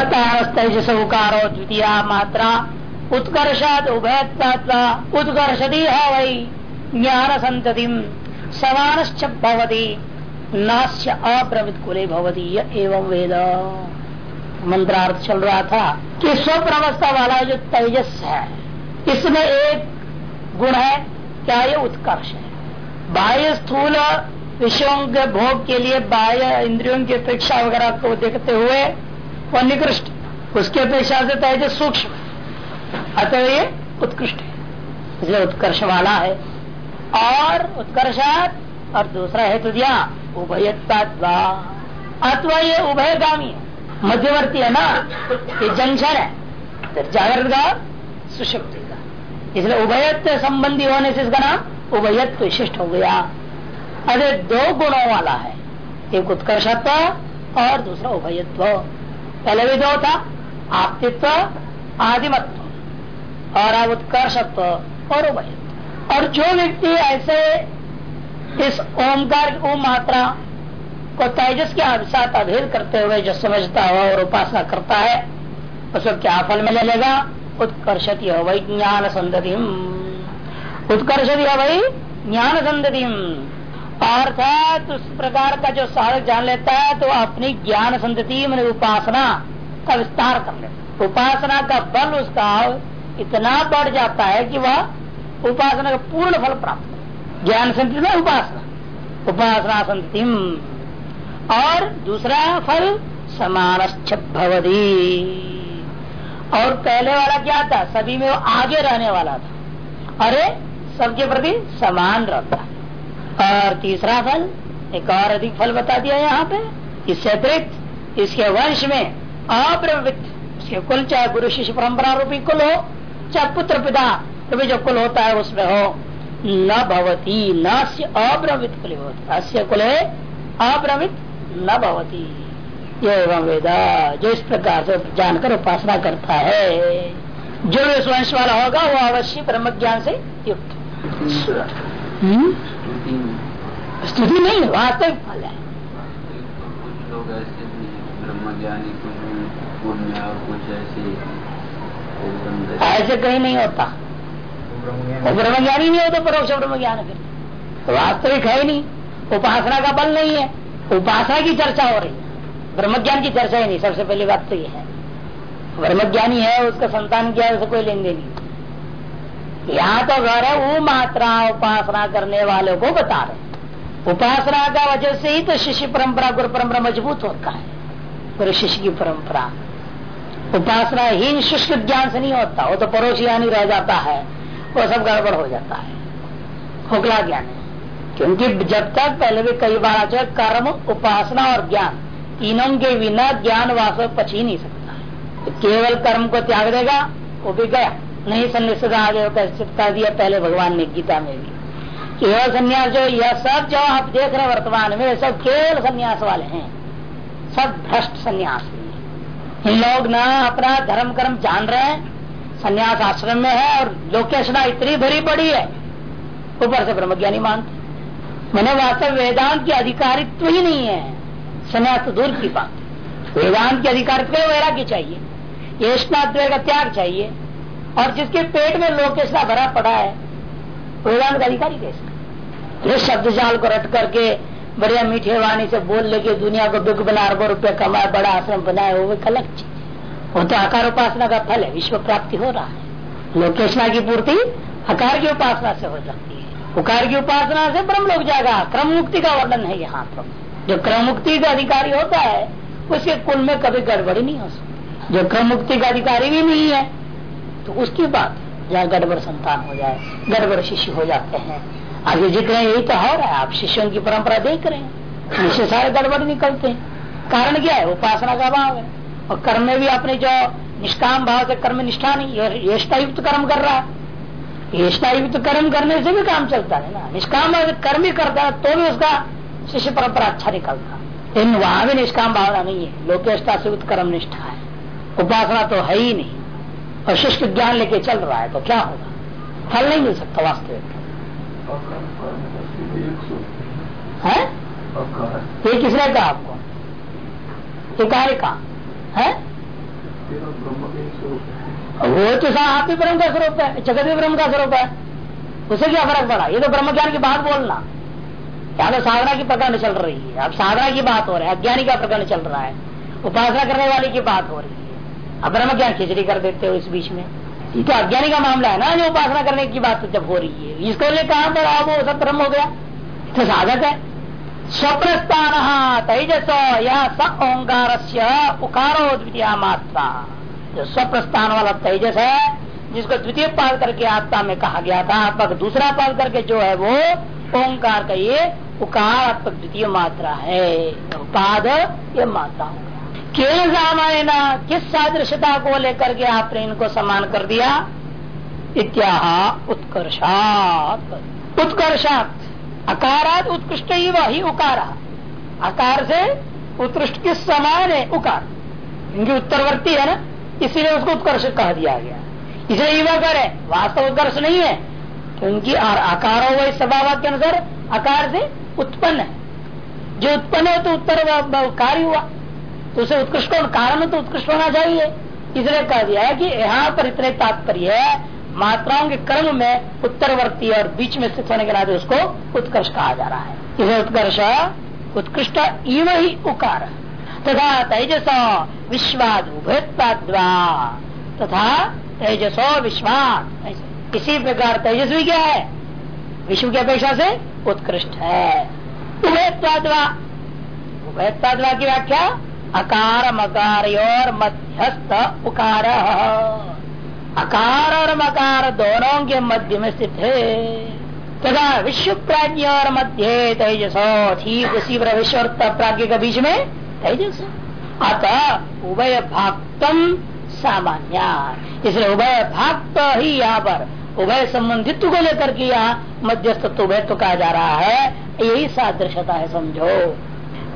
उकारो द्वितीय मात्रा। उत्कर्षात उभय उत्कर्षति है वही ज्ञान संतति समान भवती नाश्य अप्रमित कुले भवती एवं वेद। मंत्रार्थ चल रहा था कि स्वप्रवस्था वाला जो तेजस है, इसमें एक गुण है, क्या ये उत्कर्ष है? बाह्य स्थूल विषयों के भोग के लिए बाह्य इंद्रियों की अपेक्षा वगैरह को देखते हुए वह निकृष्ट। उसकी अपेक्षा से तेजस सूक्ष्म। अतः ये उत्कृष्ट है। इसलिए उत्कर्ष वाला है। और उत्कर्षात और दूसरा हेतु दिया उभयत्ता अथवा ये उभयगामी मध्यवर्ती है ना? ये जंक्शन है। जागृत का सुशक्ति का। इसलिए उभयत्व संबंधी होने से इसका नाम उभयत्व विशिष्ट हो गया। अरे दो गुणों वाला है। एक उत्कर्षत्व और दूसरा उभयत्व। पहले भी दो था आपतित्व आदिमत्व, और अब उत्कर्षत्व, और उभयत्व और जो व्यक्ति ऐसे इस ओमकार ओम मात्रा को तेजस के साथ अभेद करते हुए जो समझता हुआ और उपासना करता है, उसको क्या फल में लेगा? उत्कर्षति वही ज्ञान संदति उत्कर्षति वही ज्ञान संदति अर्थात उस प्रकार का जो साधक जान लेता है तो अपनी ज्ञान संतति मैंने उपासना का विस्तार कर लेता उपासना का बल उसका इतना बढ़ जाता है कि वह उपासना का पूर्ण फल प्राप्त ज्ञान संतति में उपासना। उपासना संतति और दूसरा फल समान भवदी और पहले वाला क्या था? सभी में वो आगे रहने वाला था। अरे, सबके प्रति समान रहता है। और तीसरा फल एक और अधिक फल बता दिया यहाँ पे। इससे अतिरिक्त इसके वंश में अप्रवृत्त उसके कुल चाहे गुरु शिष्य परंपरा रूपी कुल हो चाहे पुत्र पिता रूपी जो कुल होता है उसमें हो न भवती न अप्रवृत्त कुल अस्य कुल अप्रवृत्त न भवती। एवं वेदा जो इस प्रकार से जानकर उपासना करता है जो इस वंश वाला होगा वो अवश्य ब्रह्म ज्ञान से युक्त। हम्म? स्तुति नहीं है वास्तविक फल है। लोग ऐसे ब्रह्मज्ञानी कुछ ऐसे ऐसे कहीं नहीं होता। वो ब्रह्मज्ञानी नहीं होता परोक्ष ब्रह्म ज्ञान फिर वास्तविक है नहीं। उपासना का बल नहीं है। उपासना की चर्चा हो रही है। ब्रह्मज्ञान की चर्चा ही नहीं सबसे पहली बात तो ये है। ब्रह्मज्ञानी है उसका संतान किया उसे कोई लेन देन नहीं यहाँ तो घर है वो मात्रा उपासना करने वालों को बता रहे उपासना का वजह से ही तो शिष्य परंपरा, गुरु परंपरा मज़बूत होता है। गुरु शिष्य की परंपरा। उपासना ही शुष्क ज्ञान से नहीं होता। वो तो पड़ोसी यानी रह जाता है। वो सब गड़बड़ हो जाता है। खोखला ज्ञान है। क्योंकि जब तक पहले भी कई बार आ कर्म, उपासना और ज्ञान तीनों के बिना ज्ञान वास्तव पच ही नहीं सकता है। तो केवल कर्म को त्याग देगा, वो भी गया। नहीं, सन्यास आगे चिपका दिया पहले भगवान ने गीता में भी। केवल संन्यास जो, यह सब जो आप देख रहे वर्तमान में, सब केवल संन्यास वाले हैं। सब भ्रष्ट संन्यास इन लोग ना अपना धर्म कर्म जान रहे हैं, संन्यास आश्रम में है और लोकेशना इतनी भरी पड़ी है। ऊपर से ब्रह्मज्ञानी मानते। मैंने वास्तव वेदांत की अधिकारित्व ही नहीं है। संन्यास तो दूर की बात वेदांत की अधिकारित्व वैराग्य चाहिए। येष्णाद्वय का त्याग चाहिए। और जिसके पेट में लोकेशा भरा पड़ा है, वेदांत का अधिकारी कैसे? ये शब्द जाल को रट करके बढ़िया मीठे वाणी से बोल लेके दुनिया को दुख बना अरबों रुपये कमाए, बड़ा आश्रम बनाए, वो अलग चीज़। वो तो आकार उपासना का फल है, विश्व प्राप्ति हो रहा है। लोकेशना की पूर्ति आकार की उपासना से हो जाती है। उकार की उपासना से ब्रह्म लोग जाएगा। क्रम मुक्ति का वर्णन है यहाँ पर। जो क्रम मुक्ति का अधिकारी होता है, उसके कुल में कभी गड़बड़ी नहीं हो सकती। जो क्रम मुक्ति का अधिकारी भी नहीं है तो उसकी बात, जहाँ गड़बड़ संतान हो जाए, गड़बड़ शिष्य हो जाते हैं आगे जितने यही तो हो। रहा है आप शिष्यों की परंपरा देख रहे हैं। शिष्य सारे गड़बड़ निकलते हैं। कारण क्या है? उपासना का भाव है। और कर्म में भी अपने जो निष्काम भाव से कर्म निष्ठा नहीं कर्म कर रहा है। युक्त कर्म करने से भी काम चलता है ना। निष्काम भाव से कर्म ही करता है तो भी उसका शिष्य परंपरा अच्छा निकलता लेकिन वहाँ भी निष्काम भावना नहीं है। लोकेष्टा से कर्म निष्ठा है। उपासना तो है ही नहीं। और शुष्क ज्ञान लेके चल रहा है तो क्या होगा? फल नहीं मिल सकता वास्तविक है? ये किसने कहा आपको? कार्य का। है? वो तो आप ही ब्रह्म का स्वरूप है, जगत भी ब्रह्म का स्वरूप है। उसे क्या फ़र्क पड़ा? ये तो ब्रह्म ज्ञान की बात बोलना। क्या तो साधना की प्रकरण चल रही है। अब साधना की बात हो रही है, अज्ञानी का प्रकरण चल रहा है। उपासना करने वाले की बात हो रही है। अब ब्रह्म ज्ञान खिचड़ी कर देते हो इस बीच में। ये तो अज्ञानी का मामला है ना, जो उपासना करने की बात जब हो रही है। इसको लिए कहा पर वो सब ब्रह्म हो गया। तो साधक है। स्वप्रस्थान तेजस यह स ओंकार से उकारो द्वितीय मात्रा जो स्वप्रस्थान वाला तेजस है, जिसको द्वितीय पाद करके आत्मा में कहा गया था, आत्मा का दूसरा पाद करके जो है वो ओंकार का ये उकार आत्मक द्वितीय मात्रा है। तो ये मात्रा होगा। केवल सामान्य किस सादृश्यता को लेकर के आपने इनको समान कर दिया? इत्याह उत्कर्षात। उत्कर्षात। अकारात उत्कृष्ट ही वही उकारा। अकार से उत्कृष्ट किस समान है? उकार। इनकी उत्तरवर्ती है ना? इसीलिए उसको उत्कर्ष कह दिया गया। इसे युवा करे। वास्तव उत्कर्ष नहीं है। क्योंकि आकार हो वही स्वभाव के अनुसार आकार से उत्पन्न है। जो उत्पन्न हो तो उत्तर कार्य हुआ। तो उसे उत्कृष्ट कारण तो उत्कृष्ट होना चाहिए। इसलिए कह दिया है कि यहाँ पर इतने तात्पर्य है। मात्राओं के क्रम में उत्तरवर्ती और बीच में स्थित होने के नाते उसको उत्कर्ष कहा जा रहा है। इसे उत्कर्ष उत्कृष्ट इव ही उकार। तथा तेजस विश्वाद उभयत्वा तथा तेजसो विश्वाद इसी प्रकार तेजस्वी क्या है? विश्व की अपेक्षा से उत्कृष्ट है। उभयत्वा उभयत्वा की व्याख्या अकार, मकार और मध्यस्थ, उकार। अकार और मकार दोनों के मध्य में स्थित है। तथा विश्व प्राज्ञ और मध्य तेजस ठीक उसी पर विश्व प्राज्ञ के बीच में तेजस। अतः उभय भागतम सामान्य। इसलिए उभय भाग ही यहाँ पर उभय संबंधित्व को लेकर के यहाँ मध्यस्थ उभय तो कहा जा रहा है। यही सादृश्यता है, समझो।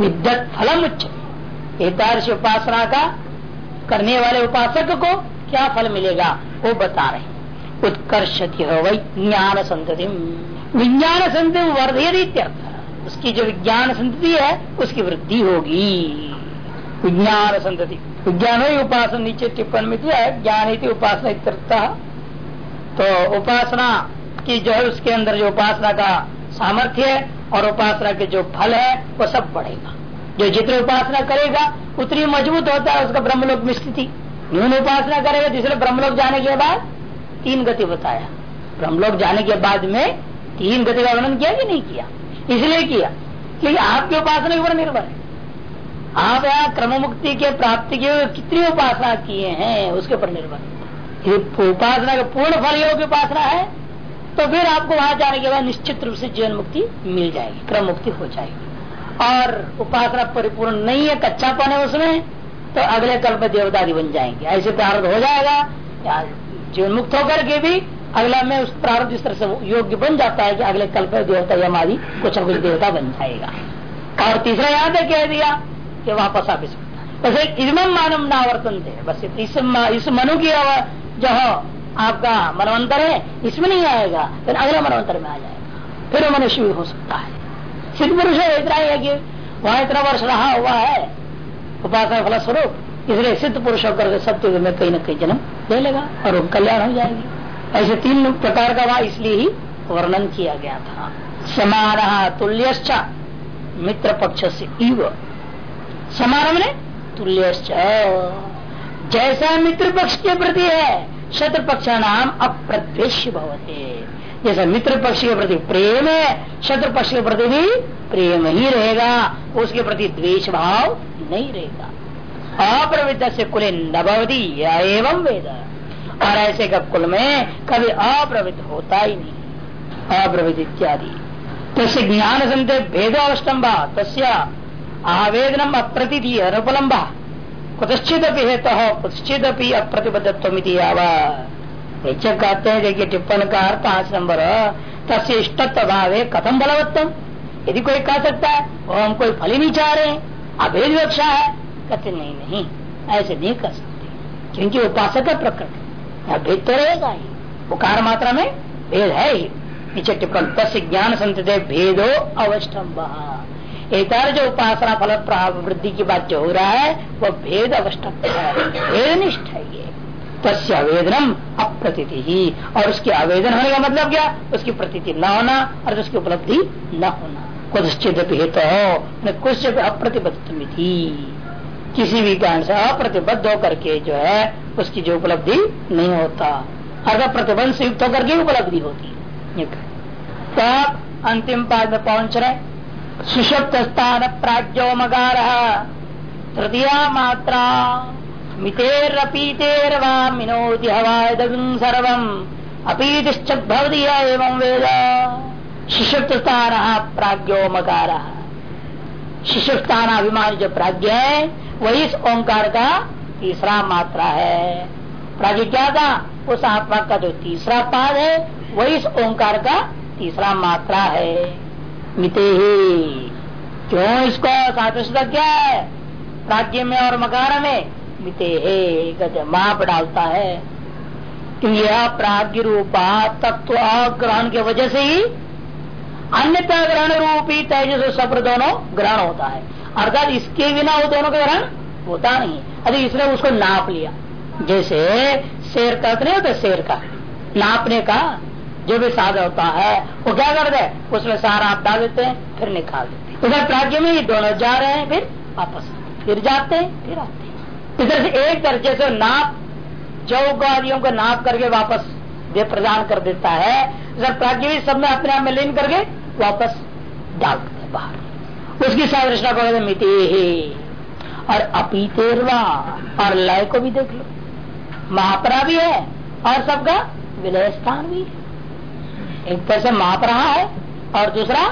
विद्युत फलम उच्च एकादश उपासना का करने वाले उपासक को क्या फल मिलेगा? वो बता रहे उत्कर्ष ज्ञान संतति। विज्ञान संतति वर्धेरित्यर्थ उसकी जो विज्ञान संतति है, उसकी वृद्धि होगी। विज्ञान संतति। विज्ञान ही उपासना नीचे टिप्पण में दिया है, ज्ञान ही उपासना तो उपासना की जो है, उसके अंदर जो उपासना का सामर्थ्य है और उपासना के जो फल है, वो सब बढ़ेगा। जो जितने उपासना करेगा, उतनी मज़बूत होता है उसका ब्रह्मलोक में स्थिति न्यून उपासना करेगा, जिसने ब्रह्मलोक जाने के बाद तीन गति बताया। ब्रह्मलोक जाने के बाद में तीन गति का वर्णन किया कि नहीं किया? इसलिए किया, क्योंकि आपकी उपासना के ऊपर निर्भर है। आप यहाँ क्रम मुक्ति के प्राप्ति के कितनी उपासना किए हैं, उसके ऊपर निर्भर ये उपासना का पूर्ण फल योग उपासना है तो फिर आपको वहाँ जाने के बाद निश्चित रूप से जीवन मुक्ति मिल जाएगी क्रम मुक्ति हो जाएगी। और उपासना परिपूर्ण नहीं है कच्चा है उसमें तो अगले कल में देवता बन जाएँगे। ऐसे प्रारंभ हो जाएगा जीवन मुक्त होकर के भी अगला में उस प्रारंभ जिस तरह से योग्य बन जाता है कि अगले कल पर देवता यम आदि कुछ न कुछ देवता बन जाएगा। और तीसरा यहाँ पे कह दिया कि वापस आ भी सकता है। बस इसम मानव नावर्तन थे बस इस, इस मनु की जो आपका मनवंतर है इसमें नहीं आएगा फिर अगला मनवंतर में आ जाएगा। फिर मनुष्य भी हो सकता है। सिद्ध पुरुष है, इतना ही कि वहाँ इतना वर्ष रहा हुआ है। उपासना फल स्वरूप, इसलिए सिद्ध पुरुष होकर सत्य में कहीं न कहीं जन्म ले लेगा और कल्याण हो जाएगी। ऐसे तीन प्रकार का वहाँ इसलिए ही वर्णन किया गया था। समान तुल्य मित्र पक्ष से इव। समान ने तुल्य जैसा मित्र पक्ष के प्रति है शत्रु पक्ष नाम अप्रद्वेश भवते। जैसा मित्र पक्ष के प्रति प्रेम है, शत्रु पक्ष के प्रति भी प्रेम ही रहेगा, उसके प्रति द्वेष भाव नहीं रहेगा। अप्रवृत्त से कुल नवती एवं वेद। और ऐसे का कुल में कभी अप्रवृत्त होता ही नहीं। अप्रवृत्त इत्यादि। तस्य ज्ञान संत भेद अवस्टम्बा तस्य आवेदनम अप्रति अनुपलम्बा कुतश्चित हेतु कुतश्चित अप्रतिबद्धत्व शिक्षक कहते हैं, देखिए, टिप्पण का पाँच नंबर। इष्टत्व भाव है कथम बलवत्तम यदि कोई कह सकता है वो हम कोई फल ही नहीं चाह रहे अभेद रक्षा है, कहते नहीं नहीं, ऐसे नहीं कर सकते। क्योंकि उपासक का प्रकृति। भेद तो रहेगा ही। उकार मात्रा में भेद है ही। नीचे टिप्पण, तस्य ज्ञान संत भेदो अवस्टम्ब इतर जो उपासना फल प्राप्त वृद्धि की बात जो हो रहा है, वो भेद अवष्ट है। भेदनिष्ठ है ये। तस्य आवेदनम अप्रतीति। ही और उसके आवेदन होने का मतलब क्या? उसकी प्रतीति न होना और उसकी उपलब्धि न होना। कुछ हेतु हो कुछ अप्रतिबद्ध किसी भी कारण से अप्रतिबद्ध होकर के जो है, उसकी जो उपलब्धि नहीं होता। अगर प्रतिबंध से युक्त होकर के उपलब्धि होती। तो अंतिम पाद में पहुँच रहे सुषुप्त स्थान प्राज्यो मगार तृतीय मात्रा। मितेरपीतेर्वा मिनोति हवायदं सर्वम्। अपीतिश्च एवं वेद? शिशुप्त स्थान प्राज्ञो मकार अभिमान जो प्राज्ञ है वही इस ओंकार का तीसरा मात्रा है। प्राज्ञ क्या था उस आत्मा का जो तीसरा पाद है वही इस ओंकार का तीसरा मात्रा है। मिते ही, क्यों इसको सादृश्यता क्या है? प्राज्ञ में और मकार में। मिते है माप डालता है। यह प्राग्ञ रूपा तत्व ग्रहण के वजह से ही अन्य ग्रहण रूपी तेजस सप्र दोनों ग्रहण होता है। अर्थात इसके बिना वो दोनों का ग्रहण होता नहीं। अरे इसने उसको नाप लिया। जैसे शेर का नहीं होता, शेर का। नापने का जो भी साधन होता है, वो क्या कर दे? उसमें सारा आप डाल देते हैं, फिर निकाल देते हैं। उधर प्राज्ञ में ही दोनों जा रहे हैं, फिर वापस। फिर जाते हैं, फिर आते हैं। इधर से एक दर्जे से नाप चौक आदियों को नाप करके वापस दे प्रदान कर देता है। इधर प्राज्ञ भी सब में अपने आप में लीन करके वापस डाल देते बाहर। उसकी सादृशना को मिति ही। और अपीतेरवा और लय को भी देख लो। महापरा भी है, और सबका विलय स्थान भी है। एक तरह से माप रहा है, और दूसरा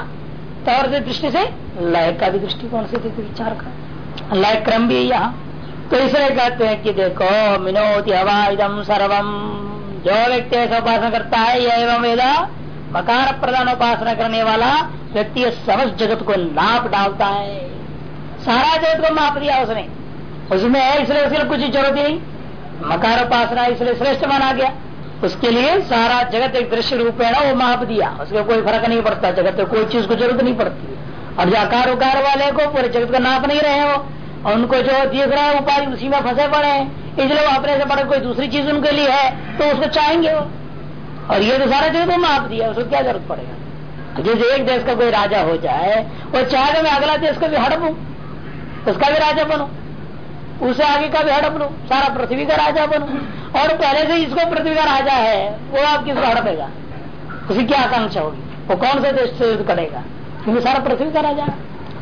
तौर से दृष्टि से लय का भी दृष्टिकोण से विचार का लय क्रम भी यहाँ। तो इसलिए कहते हैं कि देखो, मिनोति हवा इदम सर्वम जो व्यक्ति ऐसा उपासना करता है, यह एवं वेदा, मकार प्रधान उपासना करने वाला व्यक्ति समस्त जगत को नाप डालता है। सारा जगत को माप दिया उसने। उसमें इसलिए उसके कुछ ज़रूरत नहीं। मकार उपासना इसलिए श्रेष्ठ माना गया। उसके लिए सारा जगत एक दृश्य रूप है ना वो माप दिया। उसके कोई फ़र्क नहीं पड़ता, जगत कोई चीज़ को ज़रूरत नहीं पड़ती। और जो आकार उकार वाले को पूरे जगत का नाप नहीं रहे हो उनको जो दिख रहा है उपाय उसी में फंसे पड़े हैं। इसलिए वो अपने से बड़े कोई दूसरी चीज़ उनके लिए है तो उसको चाहेंगे वो। और ये तो सारा जगत को माप दिया, उसको क्या ज़रूरत पड़ेगा? जैसे एक देश का कोई राजा हो जाए, वो चाहे मैं अगला देश का भी हड़प उसका भी राजा बनू, उसे आगे का भी हड़प लू, सारा पृथ्वी का राजा बनू। और पहले से इसको पृथ्वी का राजा है, वो आप किसको हड़पेगा? उसकी क्या आकांक्षा होगी? वो कौन से देश से युद्ध करेगा? क्योंकि सारा पृथ्वी का राजा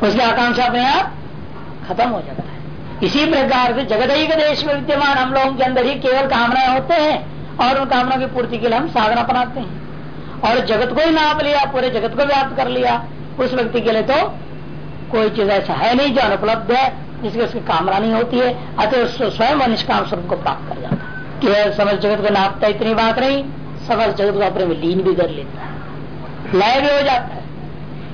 उसकी आकांक्षा अपने आप खत्म हो जाता है। इसी प्रकार से जगत ही के देश में विद्यमान हम लोगों के अंदर ही केवल कामनाएँ होते हैं और उन कामनाओं की पूर्ति के लिए हम साधना अपनाते हैं। और जगत को ही नाप लिया, पूरे जगत को व्याप्त कर लिया, उस व्यक्ति के लिए तो कोई चीज़ ऐसा है नहीं जो अनुपलब्ध है, जिसकी उसकी कामना नहीं होती है, अतः स्वयं निष्काम स्वरूप को प्राप्त कर जाता है। केवल समझ जगत को नापता इतनी बात नहीं समझ जगत को अपने में लीन भी कर लेता है। लय भी हो जाता है।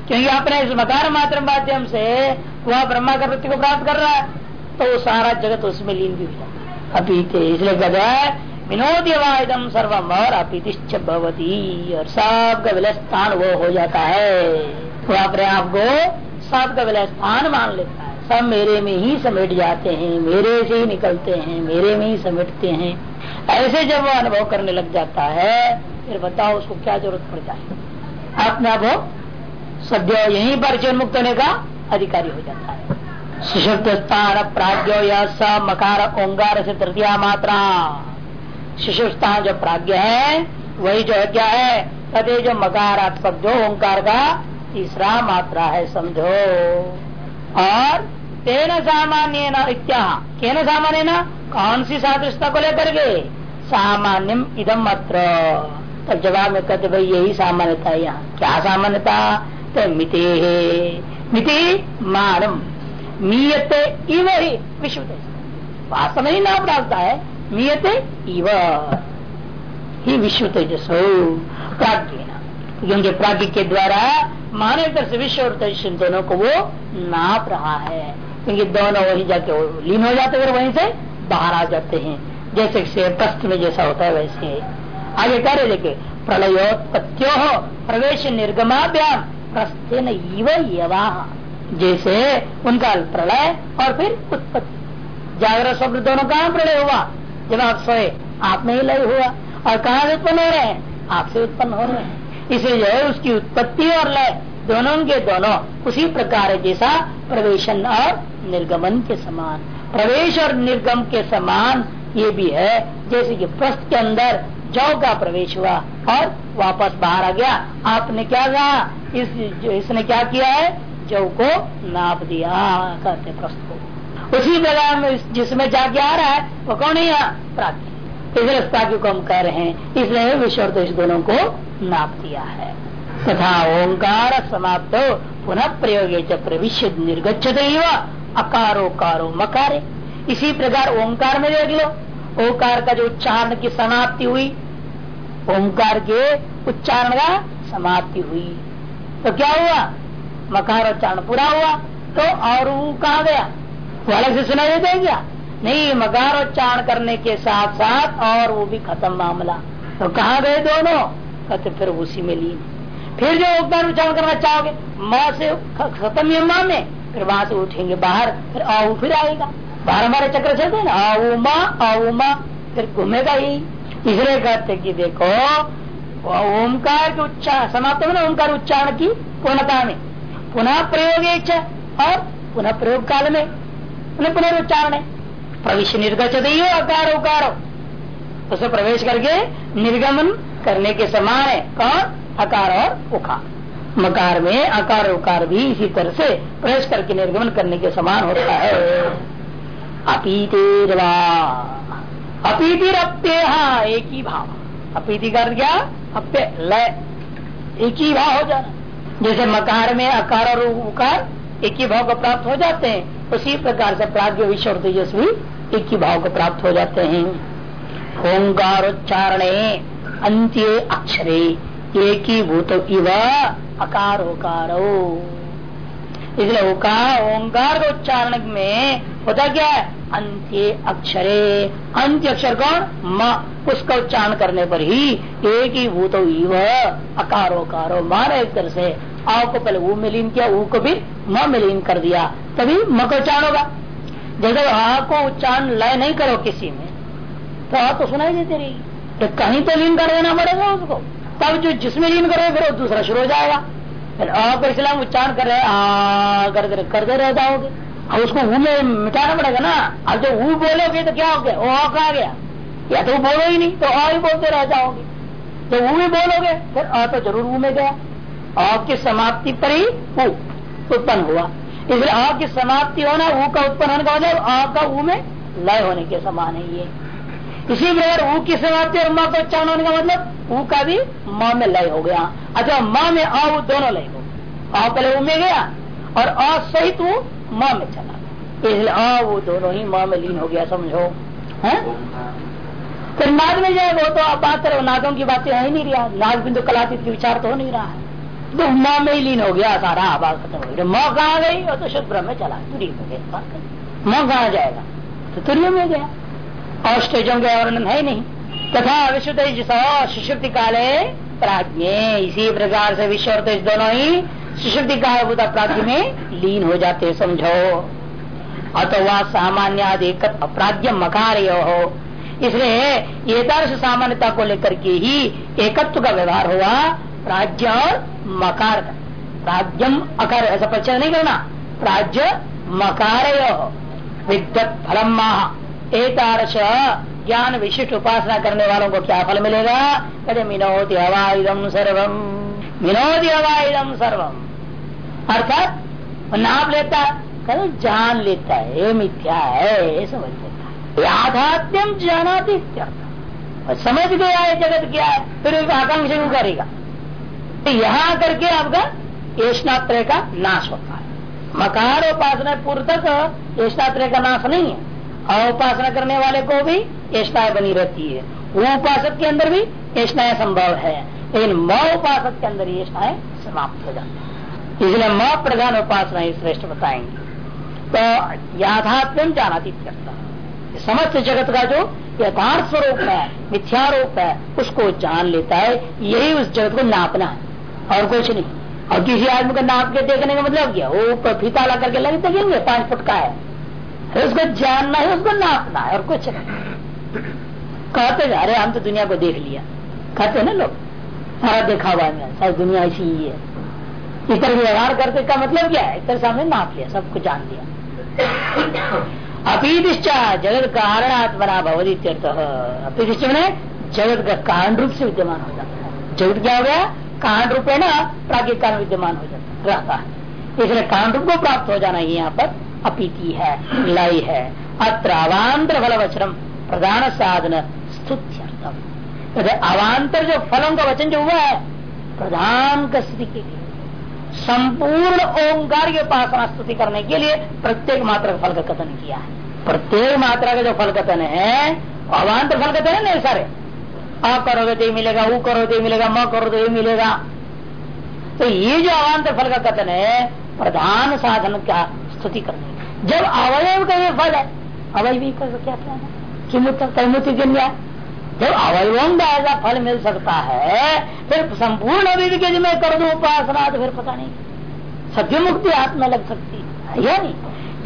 क्योंकि अपने इस मकार मात्र माध्यम से वह ब्रह्मा का वृत्ति को प्राप्त कर रहा है तो सारा जगत उसमें लीन भी हो जाता है। अभी इसलिए कहते हैं विनोदम सर्वम और अपीतिश्च भवती, और सबका विलय स्थान वो हो जाता है। वो अपने आप को सबका विलय स्थान मान लेता है। सब मेरे में ही समेट जाते हैं, मेरे से ही निकलते हैं, मेरे में ही समेटते हैं। ऐसे जब वो अनुभव करने लग जाता है, फिर बताओ उसको क्या ज़रूरत पड़ जाए। अपने आप सद्य यही पर जीवन मुक्त होने का अधिकारी हो जाता है। सुषुप्त स्थान प्राज्ञो या स मकार ओंगार से तृतीय मात्रा। शिशु स्थान जो प्राज्ञ है, वही जो है क्या है कदे जो मकारात्मक जो ओंकार का तीसरा मात्रा है, समझो। और तेन सामान्य केन सामान्य न कौन सी सादृशता को लेकर के? सामान्यम इदम अत्र। तब जवाब में कहते भाई यही सामान्यता है यहाँ। क्या सामान्यता? तो मिते मिति मानम मीयते इव ही विश्व वास्तव में ही नाम डालता है, मीयते इव। ही विश्व तेजसो प्राज्ञ क्योंकि प्राज्ञ के द्वारा मानव तरफ़ से विश्व और तेजस दोनों को वो नाप रहा है। क्योंकि दोनों वहीं जाके लीन हो जाते हैं वहीं से बाहर आ जाते हैं। जैसे से कष्ट में जैसा होता है वैसे। आगे कह रहे देखे प्रलयोत्पत्तियों प्रवेश निर्गमाभ्याम। प्रस्थे न जैसे उनका प्रलय और फिर उत्पत्ति। जागरण स्वप्न दोनों कहा प्रलय हुआ। जब आप सोए, आप में ही लय हुआ। और कहा से उत्पन्न हो रहे हैं? आपसे उत्पन्न हो रहे हैं। इसलिए जो है, उसकी उत्पत्ति और लय दोनों के दोनों उसी प्रकार जैसा प्रवेशन और निर्गमन के समान। प्रवेश और निर्गम के समान ये भी है, जैसे कि प्रश्न के अंदर जौ का प्रवेश हुआ और वापस बाहर आ गया। आपने क्या कहा? इस, इसने क्या किया है? जौ को नाप दिया, कहते प्रश्न को। उसी प्रकार जिसमें जाके आ रहा है, वो कौन है प्राज्ञ। इसलिए प्राज्ञ को हम कह रहे हैं, इसलिए विश्व और दोनों को नाप दिया है। तथा ओंकार समाप्त हो, पुनः प्रयोग प्रविश्य निर्गछत अकारो कारो मकारे। इसी प्रकार ओंकार में देख लो, ओंकार का जो उच्चारण की समाप्ति हुई ओंकार के उच्चारण का समाप्ति हुई। तो क्या हुआ? मकार उच्चारण पूरा हुआ तो और वो कहा गया? वो अलग से देते क्या? नहीं, मकार उच्चारण करने के साथ साथ और वो भी खत्म मामला। तो कहा गए दोनों? कहते, फिर उसी में लीन। फिर जो ओंकार उच्चारण करना चाहोगे, माँ से खत्म ही माँ में, फिर वहाँ से उठेंगे बाहर, फिर आओ फिर आएगा। बाहर हमारे चक्र चलते ना आउमा माँ, फिर घूमेगा ही। इसलिए कहते कि देखो ओंकार के उच्चारण समाप्त ना ओंकार उच्चारण की पूर्णता में, पुनः प्रयोग और पुनः प्रयोग काल में, पुनः पुनरुच्चारण प्रवेश निर्गत अकार उकारो। उसे प्रवेश करके निर्गमन करने के समान है, कौन? अकार और उकार मकार में अकार उकार भी इसी तरह से प्रवेश करके निर्गमन करने के समान होता है। अपीतिर्वा अपीतिर अप्य एक ही भाव। अपीति कर क्या अप्य लय एक ही भाव हो जाना। जैसे मकार में अकार और उकार एक ही भाव को प्राप्त हो जाते हैं, उसी प्रकार से प्राग्ञ विश्व तेजस्वी एक ही भाव को प्राप्त हो जाते हैं। ओंकार उच्चारण अंत्य अक्षरे एक ही भूत इव अकार ओकारो इसलिए उकार ओंकार के उच्चारण में होता क्या है? अंत्य अक्षरे। अंत्य अक्षर कौन? म। उसका उच्चारण करने पर ही एक ही भूत अकारो कारो मान एक तरह से। आ को पहले वो में लीन किया, ऊ को भी म में लीन कर दिया। तभी म का उच्चारण होगा। जैसे आ को उच्चारण लय नहीं करो किसी में तो आ तो सुनाई देती रही तो कहीं तो लीन कर देना पड़ेगा उसको। तब जो जिसमें लीन करोगे, फिर दूसरा शुरू हो जाएगा। अ को इस्लाम उच्चारण कर रहे आ, कर कर करते रह जाओगे अब उसको ऊ में मिटाना पड़ेगा ना। अब जब ऊ बोलोगे तो क्या हो गया? ओ कहा गया। या तो बोलो ही नहीं तो अ ही बोलते रह जाओगे। जब ऊ भी बोलोगे, फिर अ तो ज़रूर ऊ में गया। अ की समाप्ति पर ही ऊ उत्पन्न हुआ। इसलिए अ की समाप्ति होना ऊ का उत्पन्न होने का मतलब अ का ऊ में लय होने के समान है ये। इसी प्रकार ऊ की समाप्ति और माँ का उच्चारण होने का मतलब ऊ का भी माँ में लय हो गया। अच्छा माँ में अ दोनों लय हो अ पहले ऊ में गया और असहित वो माँ में चला इसलिए आ वो दोनों ही माँ में लीन हो गया, समझो। है? फिर नाद में जाए वो तो आप बात करो नादों की बातें है ही नहीं रहा। नाद बिंदु कलातीत की विचार तो हो नहीं रहा है। तो माँ में ही लीन हो गया, सारा आवाज़ खत्म हो गया माँ कहाँ गई? और तो शुद्ध में चला। तुरी में गया माँ कहाँ जाएगा? तो तुरी में गया। और स्टेजों के वर्णन है नहीं। तथा विश्व सुषुप्ति काले प्राज्ञ। इसी प्रकार से विश्व और तेज दोनों ही सुशुद्धि कालभूत प्राप्ति में लीन हो जाते समझो। अथवा सामान्य अधिक मकार हो। इसलिए एकदर्श सामान्यता को लेकर के ही एकत्व का व्यवहार हुआ प्राज्य और मकार का। प्राज्यम अकार ऐसा परिचय नहीं करना। प्राज्य मकार विद्युत फलम एतारश ज्ञान विशिष्ट उपासना करने वालों को क्या फल मिलेगा? कहते, मिनोति हवा इदम सर्वम। विनोदी हवा सर्वम। अर्थात नाप लेता है जान लेता है, ये मिथ्या है, ये समझ लेता है। याथात्म्यम जानाती समझ गया है, जगत क्या है, फिर उसका आकांक्षा क्यों करेगा? तो यहाँ करके आपका येषणात्रय का नाश होता है। मकार उपासना पूर्व तक येषणात्रय का नाश नहीं है। और उपासना करने वाले को भी येषणाएँ बनी रहती है। वो उपासक के अंदर भी येषणाएँ संभव है। लेकिन म उपासक के अंदर येषणाएँ समाप्त हो जाती है। इसलिए म प्रधान उपासना ही श्रेष्ठ बताएँगे। तो याथात्म्यम करता समस्त जगत का जो यथार्थ स्वरूप है मिथ्यारूप है, उसको जान लेता है। यही उस जगत को नापना है। और कुछ नहीं। और किसी आदमी को नाप के देखने का मतलब क्या? वो फीता ला करके लगे देखेंगे, पाँच फुट का है। तो उसको जानना है, उसको नापना है और कुछ नहीं। कहते अरे, हम तो दुनिया को देख लिया। कहते हैं ना लोग, सारा देखा हुआ है, सारी दुनिया ऐसी ही है। इस तरह व्यवहार करते का मतलब क्या है? इस तरह सामने नाप लिया, सब कुछ जान लिया। अपीदिश्चा जगत कारण आत्मना भवदी अपीदिश्च मैंने जगत का कारण रूप से विद्यमान हो जाता है। जगत क्या हो गया? कारण रूप है ना प्राकृतिक कारण विद्यमान हो जाता रहता है। इसलिए कारण रूप को प्राप्त हो जाना ही यहाँ पर। अपीति है लय है। अत्र अवान्तर फल वचनम प्रधान साधन स्तुत्यर्थम अवान्तर जो फलों का वचन जो हुआ है, प्रधान स्थिति के लिए, संपूर्ण ओंकार के उपासना स्तुति करने के लिए प्रत्येक मात्रा का फल का कथन किया है। प्रत्येक मात्रा का जो फल कथन है, अवान्तर फल कथन है ना सारे? अ करोगे तो मिलेगा वो करो तो मिलेगा, म करो तो मिलेगा। तो ये जो अवान्तर फल का कथन है, प्रधान साधन का स्तुति करने जब अवयव का ये फल है, अवयवी का क्या क्या कैमुति गिन्या जब अवयवों का ऐसा फल मिल सकता है, फिर संपूर्ण अवयवी के मैं कर दू उपासना तो फिर पता नहीं सत्य मुक्ति हाथ में लग सकती है, या नहीं?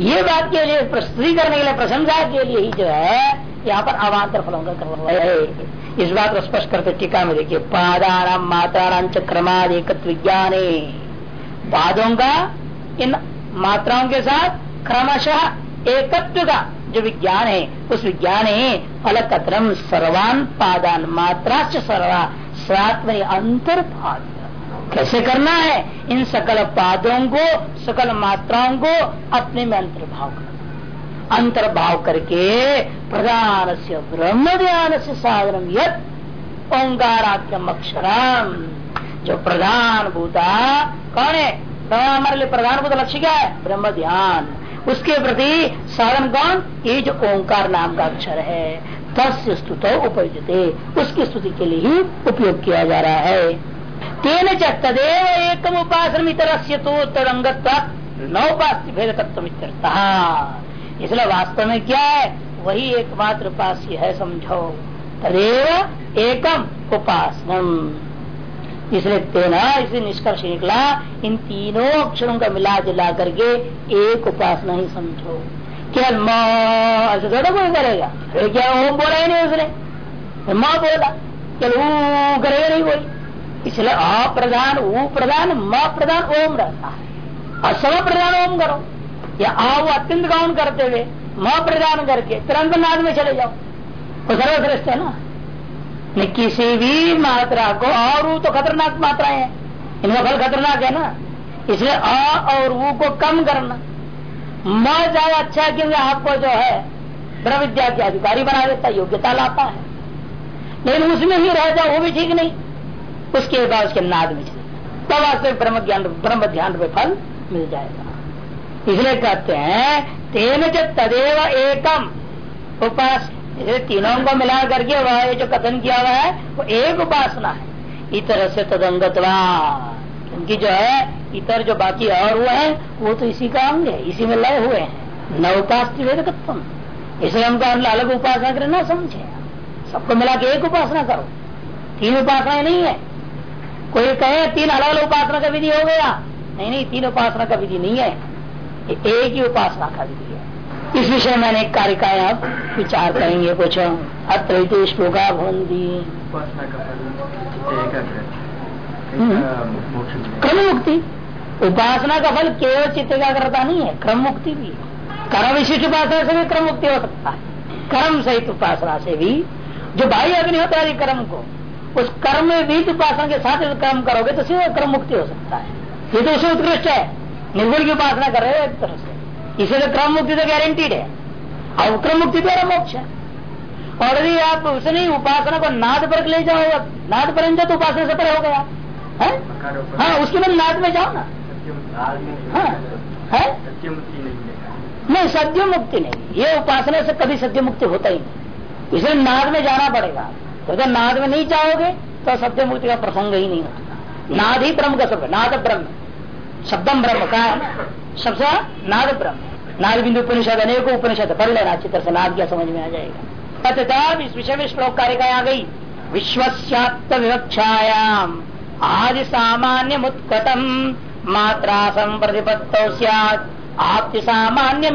ये बात के लिए, प्रस्तुति करने के लिए, प्रशंसा के लिए ही जो है, यहाँ पर अवान्तर फलों का कर इस बात को स्पष्ट करते टीका में देखिए पादाराम माताराम क्रमाद एक विज्ञान पादों का इन मात्राओं के साथ क्रमशः एकत्व का जो विज्ञान है, उस विज्ञान है फल कतरम सर्वान पादान मात्रा सर्वा स्वात्म अंतर पाद कैसे करना है? इन सकल पादों को, सकल मात्राओं को अपने में अंतर्भाव करना। अंतर्भाव करके प्रधान से ब्रह्म ध्यान से साधन यद ओंकाराख्यम अक्षरम। जो प्रधान भूता, कौन है? हमारे लिए प्रधान भूत लक्ष्य क्या है? ब्रह्म ध्यान उसके प्रति साधन कौन ये जो ओंकार नाम का अक्षर है, तस्य स्तुत उपयुजते उसकी स्तुति के लिए ही उपयोग किया जा रहा है। तेन तदेव एकम उपासन इतर तो तरंगत्व नौपास्य भेद इसलिए वास्तव में क्या है? वही एकमात्र उपास्य है, समझो। तदेव एकम उपासनम। इसलिए तेना इसे निष्कर्ष निकला, इन तीनों अक्षरों का मिला जुला करके एक उपासना ही समझो। केवल ऐसे थोड़ा कोई करेगा। क्या ओम बोला ही नहीं उसने? माँ बोला चल वो करेगा नहीं कोई। इसलिए अ प्रधान, ऊ प्रधान, म प्रधान ओम रहता है। असम प्रधान ओम करो। या आ वो अत्यंत गौन करते हुए म प्रधान करके तुरंत नाद में चले जाओ। वो सर्वश्रेष्ठ है ना? किसी भी मात्रा को और वो तो खतरनाक मात्राएँ हैं। इनका फल खतरनाक है ना? इसलिए अ और वो को कम करना। म ज़्यादा अच्छा क्योंकि आपको जो है ब्रह्म विद्या के अधिकारी बना देता योग्यता लाता है। लेकिन उसमें ही रह जाओ वो भी ठीक नहीं। उसके बाद उसके नाद में चले तब वास्तविक ब्रह्म ज्ञान, ब्रह्म ध्यान में फल मिल जाएगा। इसलिए कहते हैं, तेन च तदेव एकम उपास इसलिए तीनों को मिला करके वह जो कथन किया हुआ है, वो एक उपासना है। इतर से तदंगतवा। क्योंकि जो है, इतर जो बाकी और हुआ है, वो तो इसी का अंग है, इसी में लय हुए हैं। न उपास इसलिए हमको अलग उपासना करें ना समझे। सबको मिला के एक उपासना करो। तीन उपासनाएँ नहीं है। कोई कहे, तीन अलग अलग उपासना का विधि हो गया। नहीं नहीं, तीन उपासना का विधि नहीं है। एक ही उपासना का विधि इस विषय में अनेक कार्य का आप विचार करेंगे कुछ अत्र श्लोका भवंती। क्रम मुक्ति उपासना का फल केवल चित्त एकाग्रता नहीं है क्रम मुक्ति भी कर्म विशिष्ट उपासना से भी क्रम मुक्ति हो सकता है। कर्म सहित उपासना से भी। जो बाह्य अग्नि होता है कर्म को उस कर्म में भी उपासना के साथ कर्म करोगे तो सिर्फ़ क्रम मुक्ति हो सकता है। ये तो उसे उत्कृष्ट है। निर्गुण की उपासना कर रहे हो एक तरह से। इसे तो क्रम मुक्ति तो गारंटीड है। और क्रम मुक्ति द्वारा मोक्ष है। और यदि आप उसे नहीं उपासना को नाद पर ले जाओ नाद पर तो उपासना से पर हो गया। है? हाँ उसके बाद नाद में जाओ ना। हाँ है? नहीं सत्य मुक्ति नहीं। ये उपासना से कभी सत्य मुक्ति होता ही नहीं। इसलिए नाद में जाना पड़ेगा। तो अगर नाद में नहीं जाओगे तो सत्य मुक्ति का प्रसंग ही नहीं होता। नाद ही ब्रह्म का सब नाद ब्रह्म। शब्दम ब्रह्म का सबसे नाद ब्रह्म। नाद बिंदु उपनिषद अनेकों उपनिषद पढ़ लेना, अच्छी तरह से नाद क्या समझ में आ जाएगा। तथा इस विषय में श्लोक कार्य आ गई? विश्वस्यात्म विवक्षायाम आदि सामान्य मुत्कटम मात्रा संप्रतिपत्त आपति सामान्य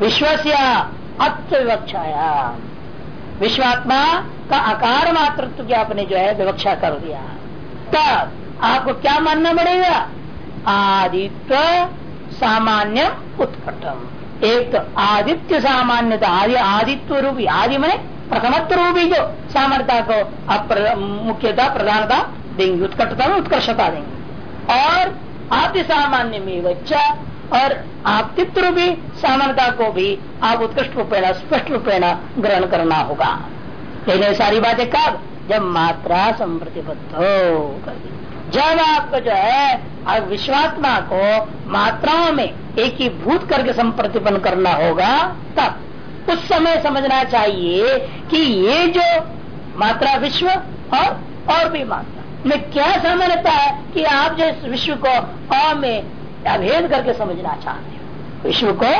विश्व से अत्विवक्षाया विश्वात्मा का आकार की आपने जो है विवक्षा कर दिया। तब आपको क्या मानना पड़ेगा? आदित्य सामान्य उत्कटम। एक तो आदित्य सामान्यता, आदि आदित्य रूपी, आदि में प्रथमत्व रूपी जो सामर्थ्यता को मुख्यता, प्रधानता देंगे, उत्कटता में उत्कर्षता देंगे। और आदि सामान्य में बच्चा और आपतित्व रूपी सामान्यता को भी आप उत्कृष्ट रूपेण स्पष्ट रूपेण ग्रहण करना होगा। लेकिन सारी बातें कब? जब मात्रा संप्रतिबद्ध हो जब आपको जो है विश्वात्मा को मात्राओं में एक ही भूत करके संप्रतिपन्न करना होगा, तब उस समय समझना चाहिए कि ये जो मात्रा विश्व और और भी मात्रा, में क्या समानता है कि आप जो इस विश्व को अ में अभेद करके समझना चाहते हो? विश्व को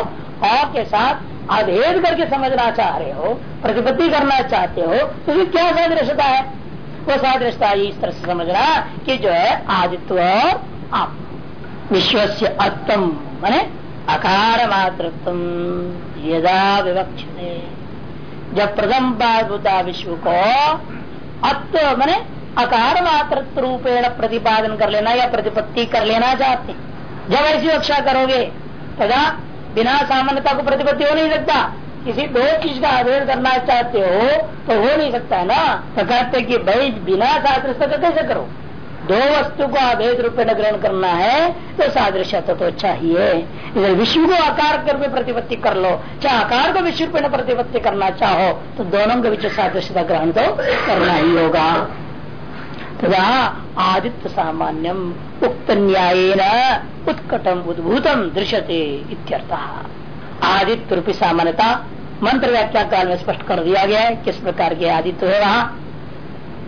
अ के साथ अभेद करके समझना चाह रहे हो, प्रतिपत्ति करना चाहते हो तो क्या सादृश्यता है? वो सादृशता इस तरह से समझना कि जो है आदित्व और आप। विश्व से अत्तम, मैने अकार मातृत्व यदा विवक्ष जब प्रथम बाधभूता विश्व को अत्व मैने अकार मातृत्व रूपेण प्रतिपादन कर लेना या प्रतिपत्ति कर लेना चाहते जब ऐसी रक्षा करोगे तथा बिना सामान्यता को प्रतिपत्ति हो नहीं सकता। किसी दो चीज़ का अध्ययन करना चाहते हो तो हो नहीं सकता ना। तो कहते कि भाई, बिना सादृश्य तो कैसे करो? दो वस्तु को अभेद रूप में ग्रहण करना है तो सादृश्य तो चाहिए। इधर विश्व को आकार कर प्रतिपत्ति कर लो। चाहे आकार को विश्व रूप में प्रतिपत्ति करना चाहो तो दोनों के बीच सादृश्यता ग्रहण तो करना ही होगा। तथा आदित्य सामान्यम, उक्त न्याय उत्कटम उद्भूतम दृश्यते इत्यर्थ। आदित्य रूपी सामान्यता मंत्र व्याख्या काल में स्पष्ट कर दिया गया है, किस प्रकार के आदित्य है वहाँ।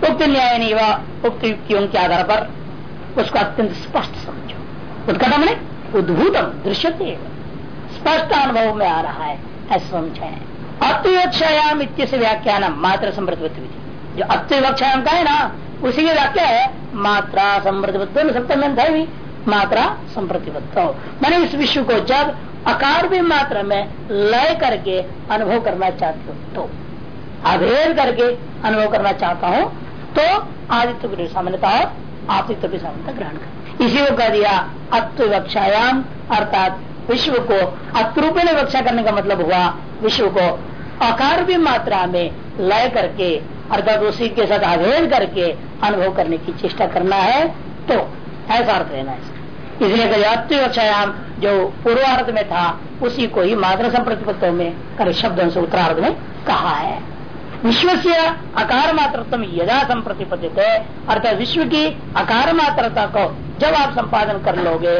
उक्त न्याय नहीं वह उक्त युक्तियों के आधार पर उसको अत्यंत स्पष्ट समझो। उत्कटम ने उद्भूतम, दृश्यते स्पष्ट अनुभव में आ रहा है, ऐसा समझे अत्युक्षायाम इत्य व्याख्यान मात्र समृद्ध जो अत्युक्षायाम का है ना, उसी की व्याख्या है, मात्रा समृद्ध सप्तम मात्रा संप्रतिबद्ध मैंने इस विश्व को जब आकार भी मात्रा में लय करके अनुभव करना चाहती हूँ। तो अभेद करके अनुभव करना चाहता हूँ तो आदित्य की सामान्यता और आदित्य की सामान्यता ग्रहण कर इसी को कह दिया अत्वक्षायाम अर्थात विश्व को अत्रूप में वक्षा करने का मतलब हुआ विश्व को आकार भी मात्रा में लय करके, अर्थात उसी के साथ अभेद करके अनुभव करने की चेष्टा करना है। तो ऐसा अर्थ लेना है इसलिए अत्युक्षायाम जो पूर्वार्ध में था, उसी को ही मात्र संप्रतिपत्तों में कर शब्दों से उत्तरार्ध में कहा है। विश्व से अकार मात्रत्म यदा संप्रतिपत्त अर्थात विश्व की अकार मात्रता को जब आप संपादन कर लोगे,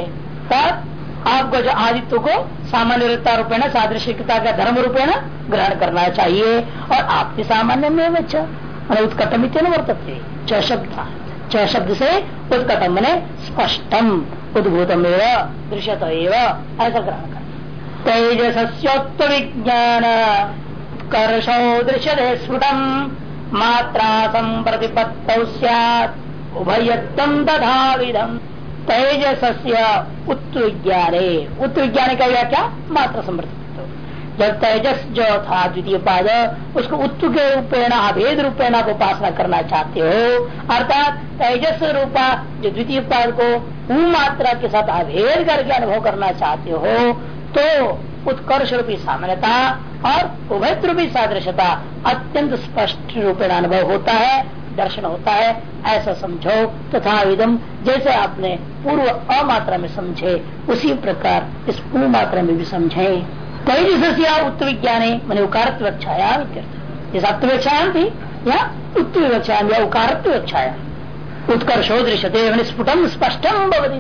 तब आपको जो आदित्य को सामान्य रूपेण सादृशिकता का धर्म रूपेण ग्रहण करना चाहिए, और आपके सामान्य में बच्चा उत्कटमित वर्तते च शब्द शब्द से उत्कटम, मैंने स्पष्टम। उद्भूतम दृश्यत ऐसा ग्रहण कर तेजस्योत्त विज्ञान कर्षो दृश्य स्फुटम, मात्रा संप्रतिपत्त उभयत्म तथा विधम तेजस उत्त विज्ञाने उत्त विज्ञान का क्या मात्रा समृद्धि जब तेजस जो था द्वितीय पाद उसको उत्तु के रूपेण, अभेद रूपेण आप उपासना करना चाहते हो। अर्थात तेजस रूपा जो द्वितीय पाद को मात्रा के साथ अभेद करके अनुभव करना चाहते हो तो उत्कर्ष रूपी सामान्यता और उभय रूपी सादृशता अत्यंत स्पष्ट रूपेण अनुभव होता है, दर्शन होता है, ऐसा समझो। तथा तो विदम जैसे आपने पूर्व अमात्रा में समझे, उसी प्रकार इस पूर्व मात्रा में भी समझे। तैजस उत्तर विज्ञान मैंने उकारत्व रक्षाया जैसे अत्वक्षायाम थी या उत्तर विवक्षायाम या उकारत्व रक्षाया उत्कर्षो दृश्यते, मैंने स्फुटम स्पष्टम भवती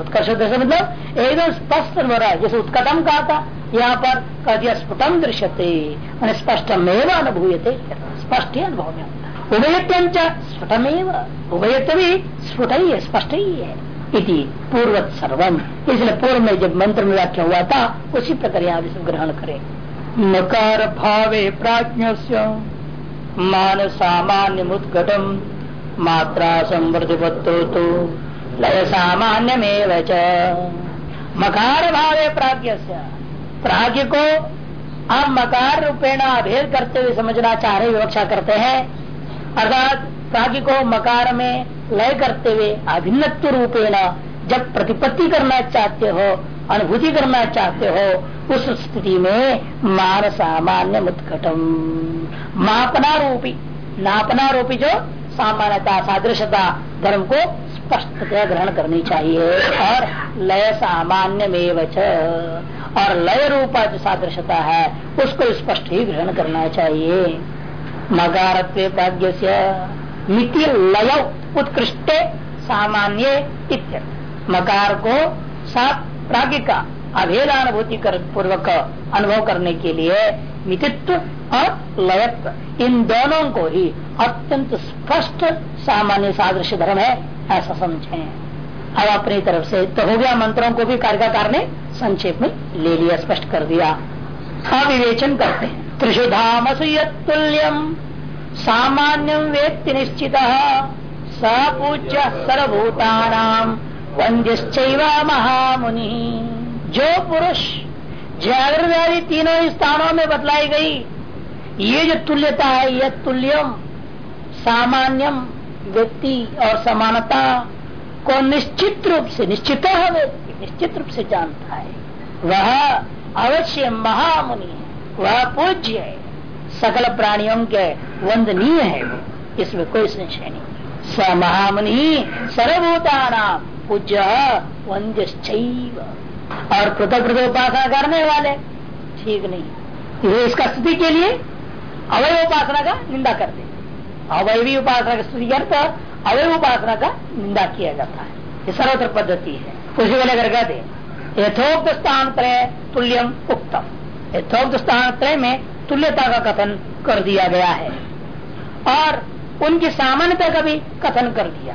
उत्कर्ष मतलब एकदम स्पष्ट हो रहा है जैसे उत्कटम कहा था यहाँ पर कह दिया स्फुटम दृश्यते, मैंने स्पष्टमेव अनुभूयते स्पष्ट ही अनुभव में उभयत्यम स्फुटमेव। उभयत्व भी स्फुट ही है स्पष्ट ही है। इति पूर्वत सर्वम। इसलिए पूर्व में जब मंत्र में व्याख्या हुआ था, उसी प्रकार यहाँ भी ग्रहण करे। नकार भावे प्राज्ञ मान सामान्य मुद्घटम मात्रा समृद्धि तो लय सामान्य में मकार भावे प्राज्ञ प्राज्ञ को आप मकार रूपेण अभेद करते हुए समझना चाह रहे, विवक्षा करते हैं। अर्थात प्राज्ञ को मकार में लय करते हुए अभिन्न रूपेण जब प्रतिपत्ति करना चाहते हो, अनुभूति करना चाहते हो, उस स्थिति में मान सामान्य उत्कटम मापना रूपी, नापना रूपी जो सामान्यता सादृशता धर्म को स्पष्ट ग्रहण करनी चाहिए और लय सामान्य में और लय रूपा जो सादृशता है, उसको स्पष्ट ही ग्रहण करना चाहिए। मकारत्व प्राग्ञ से मिति लय उत्कृष्ट सामान्य मकार को सात प्राज्ञ का अभेदानुभूति कर पूर्वक अनुभव करने के लिए मितित्व और लयत्व, इन दोनों को ही अत्यंत स्पष्ट सामान्य सादृश्य धर्म है, ऐसा समझे। अब अपनी तरफ़ से तो हो गया मंत्रों को भी कार्यकार ने संक्षेप में ले लिया, स्पष्ट कर दिया। अविवेचन करते हैं। त्रिशुधाम तुल्यम सामान्यम वेत्ति निश्चित। सपूज्य सर्वभूतानाम वंद्यश्चैव महामुनि। जो पुरुष जागृत तीनों स्थानों में बतलाई गई, ये जो तुल्यता है, यह तुल्यम, सामान्यम व्यक्ति और समानता को निश्चित रूप से, निश्चित व्यक्ति, निश्चित रूप से जानता है। वह अवश्य महामुनि है, वह पूज्य है। सकल प्राणियों के वंदनीय है वो। इसमें कोई संशय नहीं। स महामुनि सर्वभूता नाम पूज्य वंद्य और कृतकृत उपासना करने वाले, ठीक नहीं। ये इसका स्तुति के लिए अवय उपासना का निंदा करते अवयवी उपासना की स्तुति करते अवय उपासना का निंदा किया जाता है। ये सर्वत्र पद्धति है। उसी को लेकर कहते यथोक्त स्थान तुल्यम उक्तम। यथोक्त स्थान में तुल्यता का कथन कर दिया गया है। और उनकी सामान्यता का भी कथन कर दिया।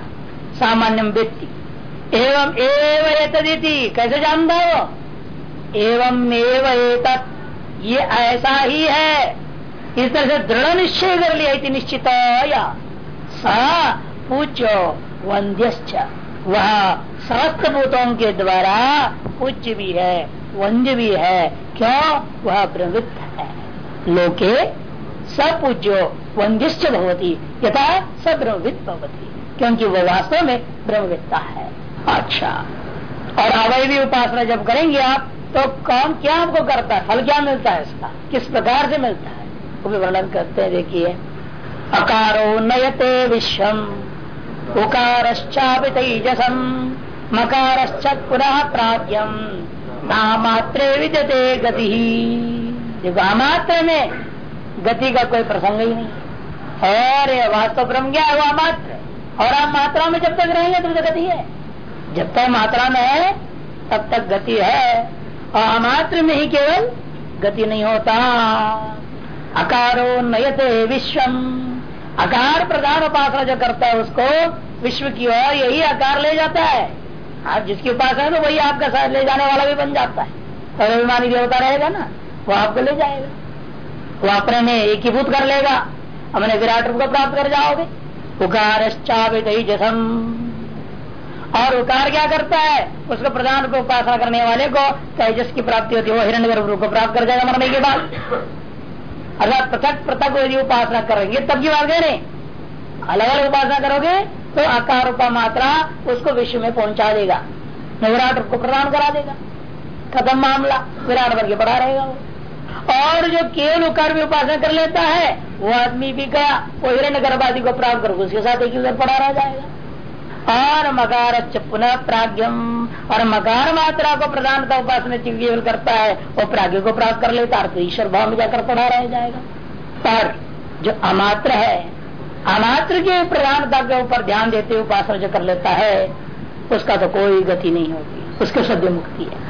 सामान्य व्यक्ति। एवं एवं कैसे जानता हो एवं एव एवं ये ऐसा ही है। इस तरह से दृढ़ निश्चय कर लिया निश्चित या। सा पूज्यो वंद्य वह समस्त भूतों के द्वारा पूज्य भी है वंद्य भी है। क्यों? वह प्रवृत्त है। लोके सपूज्यो वंद्यश्च भवती, यथा सब्रह्मविद भवती, क्योंकि वह वास्तव में ब्रह्मविद्ता है। अच्छा। और अवैवी उपासना जब करेंगे आप तो कौन क्या आपको करता है? फल क्या मिलता है इसका? किस प्रकार से मिलता है? वो भी वर्णन करते हैं, देखिए। अकारो नयते विश्वम उकारश्चापित तेजसम मकारश्च पुनः प्राप्यम, नामात्रे विद्यते गति। देखो, अमात्र में गति का कोई प्रसंग ही नहीं। और वास्तव ब्रह्म क्या है, वो अमात्र और आप मात्रा में जब तक रहेंगे तो गति है जब तक मात्रा में है, तब तक गति है। और अमात्र में ही केवल गति नहीं होता। अकारो नयते विश्वम। अकार प्रधान उपासना जो करता है, उसको विश्व की ओर यही आकार ले जाता है। आप जिसकी उपासना है तो वही आपका साथ ले जाने वाला भी बन जाता है। तो अभिमानी देवता रहेगा ना। वो आपको ले जाएगा। वो अपने में एकीभूत कर लेगा। अपने विराट रूप को प्राप्त कर जाओगे। उकार जसम और उकार क्या करता है? उसको प्रधान को उपासना करने वाले को तेजस की प्राप्ति होती है। वो हिरण्य रूप को प्राप्त कर जाएगा मरने के बाद। अर्थात पृथक पृथक यदि उपासना करेंगे, तब की बात करें अलग अलग उपासना करोगे तो आकार रूपा मात्रा उसको विश्व में पहुँचा देगा। विराट रूप को प्रदान करा देगा। खत्म मामला। विराट वर्ग बड़ा रहेगा वो। और जो केवल उकार भी उपासना कर लेता है, वो आदमी भी गया वो हिरण्य गर्भादि को प्राप्त कर, उसके साथ एक उधर पड़ा रह जाएगा। और मकार पुनः प्राग्यम, और मकार मात्रा को प्रधानता उपासना केवल करता है, वो प्राग्ञ को प्राप्त कर लेता है तो ईश्वर भाव में जाकर पढ़ा रह जाएगा। पर जो अमात्र है, अमात्र के प्रधानता के ऊपर ध्यान देते उपासना जो कर लेता है, उसका तो कोई गति नहीं होगी उसके सद्य मुक्ति है।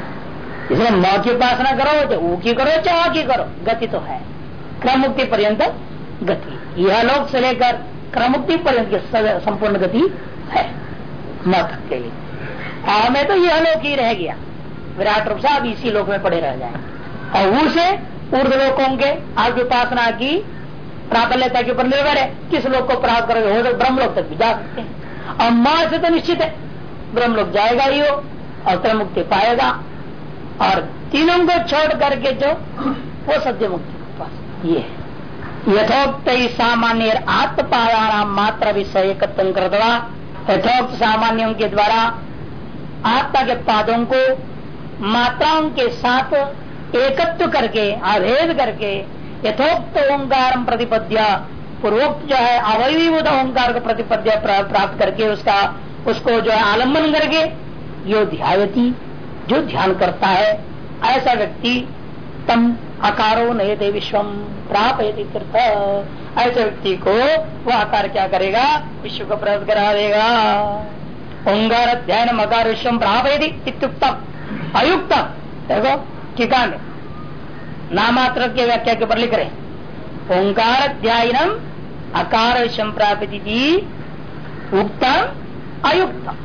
इसलिए मौ की उपासना करो चाहे ऊ की करो चाहे की करो। गति तो है। क्रम मुक्ति पर्यंत गति। यह लोक से लेकर क्रम मुक्ति पर्यंत संपूर्ण गति है। मत के लिए। आ में तो यह लोक ही रह गया। विराट रूप से आप इसी लोक में पड़े रह जाए। और वो से ऊर्ध लोकों के आज उपासना की प्राबल्यता के ऊपर निर्भर है। किस लोग को प्राप्त करोगे हो तो ब्रह्म लोग तक भी जा सकते हैं। और माँ से तो निश्चित है। ब्रह्म लोग जाएगा ही हो और मुक्ति पाएगा। और तीनों को छोड़ करके जो, वो सत्य मुक्ति ये है। यथोक्त सामान्य आत्मपादान मात्र विषय कृतवा, यथोक्त सामान्यों के द्वारा आत्मा के पादों को मात्राओं के साथ एकत्व करके, अभेद करके यथोक्त ओंकार प्रतिपद्या, पूर्वोक्त जो है, अवयवीभूत ओंकार को प्रतिपद्या प्राप्त करके उसका, उसको जो है आलंबन करके यो ध्यायती जो ध्यान करता है, ऐसा व्यक्ति तम अकारो नए विश्वम प्राप्त ऐसे व्यक्ति को वह आकार क्या करेगा? विश्व को प्राप्त करा देगा। ओंकार अध्ययन अकार विश्व इत्युक्तम। अयुक्तम। देखो ठिकान नामात्र के व्याख्या के ऊपर लिख रहे ओंकार अध्यायनम अकार विश्व प्राप्ति उत्तम अयुक्तम।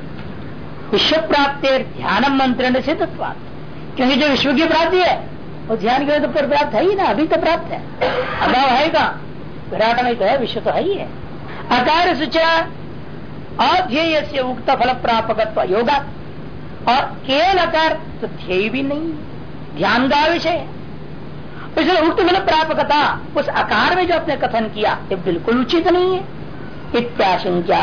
विश्व प्राप्ति ध्यान मंत्र से क्योंकि जो विश्व की प्राप्ति है, वो ध्यान के तो प्राप्त है ही ना, अभी तो प्राप्त है। अभाव है का विराट में तो है, विश्व तो है ही है। अकार सूचना अध्यय से उक्त फल प्रापक योगा। और केवल अकार तो ध्येय भी नहीं, ध्यान का विषय इसलिए उक्त फल प्रापकता उस आकार में जो आपने कथन किया, ये बिल्कुल उचित नहीं है। इत्याशंका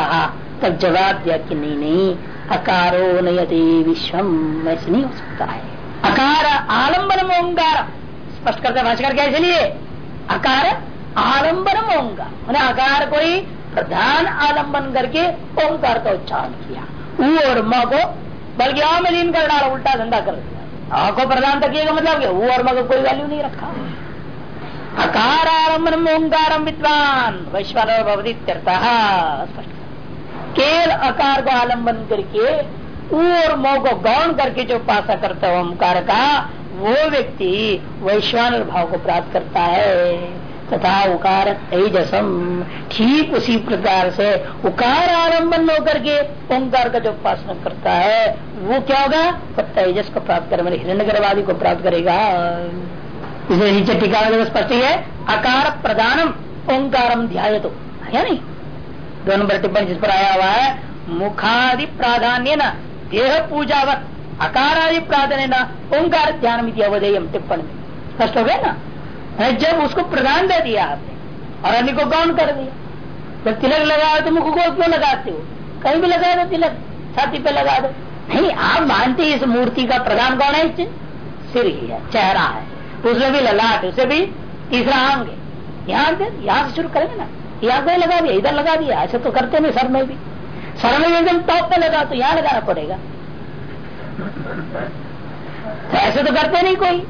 तब जवाब दिया कि नहीं नहीं, अकारो नयते विश्वम ऐसे नहीं हो सकता है। अकार आलंबन ओंकार। स्पष्ट करते भाषकर कैसे लिए अकार आलंबन ओंकार। मैंने अकार कोई प्रधान आलंबन करके ओंकार का उच्चारण किया। ऊ और म को बल्कि आ लीन कर डाला उल्टा धंधा कर दिया। आ को प्रधान तक मतलब क्या? ऊ और म को कोई वैल्यू नहीं रखा। अकार आलंबन ओंकार विद्वान। वैश्वान भवती स्पष्ट केल अकार को आलंबन करके और मोह को गौण करके जो पासा करता है ओंकार का, वो व्यक्ति वैश्वान भाव को प्राप्त करता है। तथा उकार तेजसम, ठीक उसी प्रकार से उकार आलंबन होकर के ओंकार का जो उपासना करता है, वो क्या होगा? तो तेजस को प्राप्त करे मैंने हिरण्य गर्भवादी को प्राप्त करेगा। इसे नीचे टीका स्पष्ट है, अकार प्रदानम, ओंकारम ध्याय तो है नहीं? दो नंबर टिप्पणी जिस पर आया हुआ है मुखादि प्राधान्य न देह पूजा पूजावत अकारादि प्राधान्य न ओंकार ध्यान अवधेयम टिप्पणी। स्पष्ट हो गया ना? जब उसको प्रधान दे दिया आपने, और अन्य को गौन कर दिया। जब तिलक लगाओ तो मुख को क्यों लगाते हो? कहीं भी लगा दो तिलक, छाती पे लगा दो। नहीं, आप मानते इस मूर्ति का प्रधान कौन है सिर ही है, चेहरा है। तो उसमें भी ललाट, उसे भी तीसरा अंग है। यहाँ यहाँ से शुरू करेंगे ना? यहाँ पे लगा दिया, इधर लगा दिया, ऐसे तो करते नहीं सर में भी। सर में एकदम टॉप पे लगा तो यहाँ लगाना पड़ेगा। तो ऐसे तो करते नहीं कोई।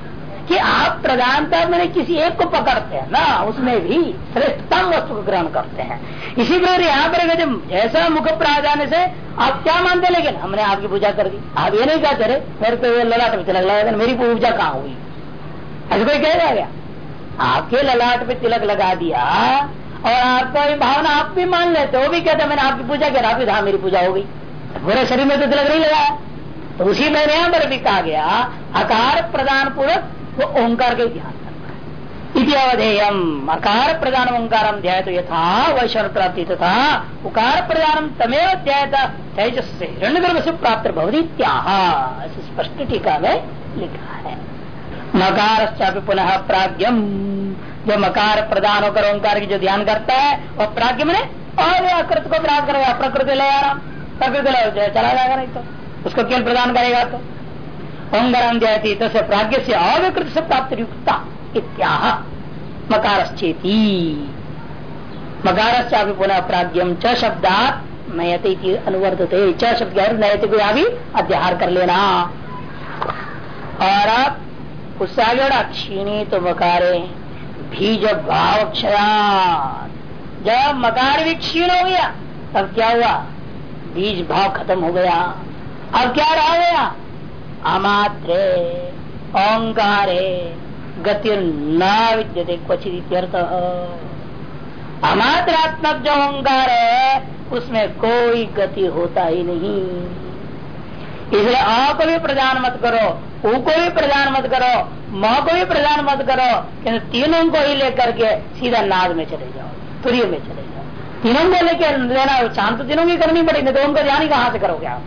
कि आप प्रधानता में किसी एक को पकड़ते हैं, ना, उसमें भी श्रेष्ठतम वस्तु को ग्रहण करते हैं। इसी प्रकार यहाँ पर जब जैसा मुख प्राधान्य से, आप क्या मानते लेकिन हमने आपकी पूजा कर दी। आप ये नहीं कहते रहे मेरे को ललाट में तिलक लगा मेरी पूजा कहाँ हुई? ऐसे कोई कह गया आपके ललाट पे तिलक लगा दिया और आपका ये भावना आप भी मान लेते वो भी कहते मैंने आपकी पूजा किया आप हाँ मेरी पूजा हो गई। पूरे शरीर में तो तिलक नहीं लगाया तो उसी में यहाँ पर भी कहा गया, आकार प्रदान पूर्वक वो ओंकार के ध्यान अवधेयम अकार प्रदान ओंकार ध्याय तो यथा वैश्वर प्राप्ति तथा उकार प्रदान तमेव ध्याय तेजस से हिरण्य से प्राप्त भवती स्पष्ट टीका में लिखा है। मकार पुनः प्राग्यम जो मकार प्रदान होकर ओंकार की जो ध्यान करता है, वह प्राग्ञ में और अकृत को प्राप्त करेगा प्रकृति ले आ रहा प्रकृति ले चला जाएगा नहीं तो। उसको केवल प्रदान करेगा तो? ओंकार जाती तो से प्राग्ञ से अविकृत से प्राप्त युक्ता इत्याह। मकारश्चेती। मकारश्चापि पुनः प्राग्यम च शब्दात नयते अनुवर्तते। च शब्द नयते को भी अध्याहार कर लेना। और आप उससे आगे क्षीणी तो मकारे। बीज भाव जब मकार भी क्षीण हो गया, तब क्या हुआ? बीज भाव खत्म हो गया। अब क्या रह गया? अमात्रे, ओंकारे गति न विद्यते क्वचित अमात्रात्मक जो ओंकार है, उसमें कोई गति होता ही नहीं। इसलिए अ को भी प्रदान मत करो ऊ को भी प्रदान मत करो, म को भी प्रदान मत करो किन्तु तीनों को ही लेकर के सीधा नाद में चले जाओ तुरीय में चले जाओ। तीनों को लेकर लेना शांत तीनों की करनी पड़ेगी तो उनका ध्यान ही कहाँ से करोगे आप?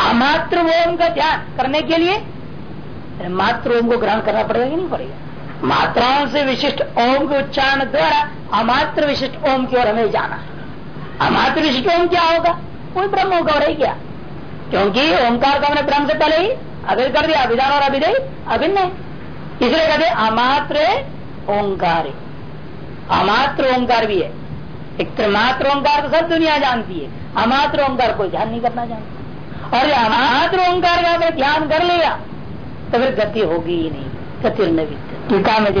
अमात्र ओम का ध्यान करने के लिए? मात्र ओम को ग्रहण करना पड़ेगा कि नहीं पड़ेगा? मात्राओं से विशिष्ट ओम के उच्चारण द्वारा अमात्र विशिष्ट ओम की ओर हमें जाना है। अमात्र विशिष्ट ओम क्या होगा? कोई ब्रह्म होगा और क्या? क्योंकि ओंकार का हमने ब्रह्म से पहले ही अभिन कर दिया अभिधान और अभिधेय अभिन्न इसलिए कहते अमात्र ओंकार। अमात्र ओंकार भी है। एक त्रिमात्र ओंकार तो सब दुनिया जानती है। अमात्र ओंकार कोई ध्यान नहीं करना जानता। और ये अमात्र ओंकार का अगर ध्यान कर लिया तो फिर गति होगी ही नहीं, गति टीका में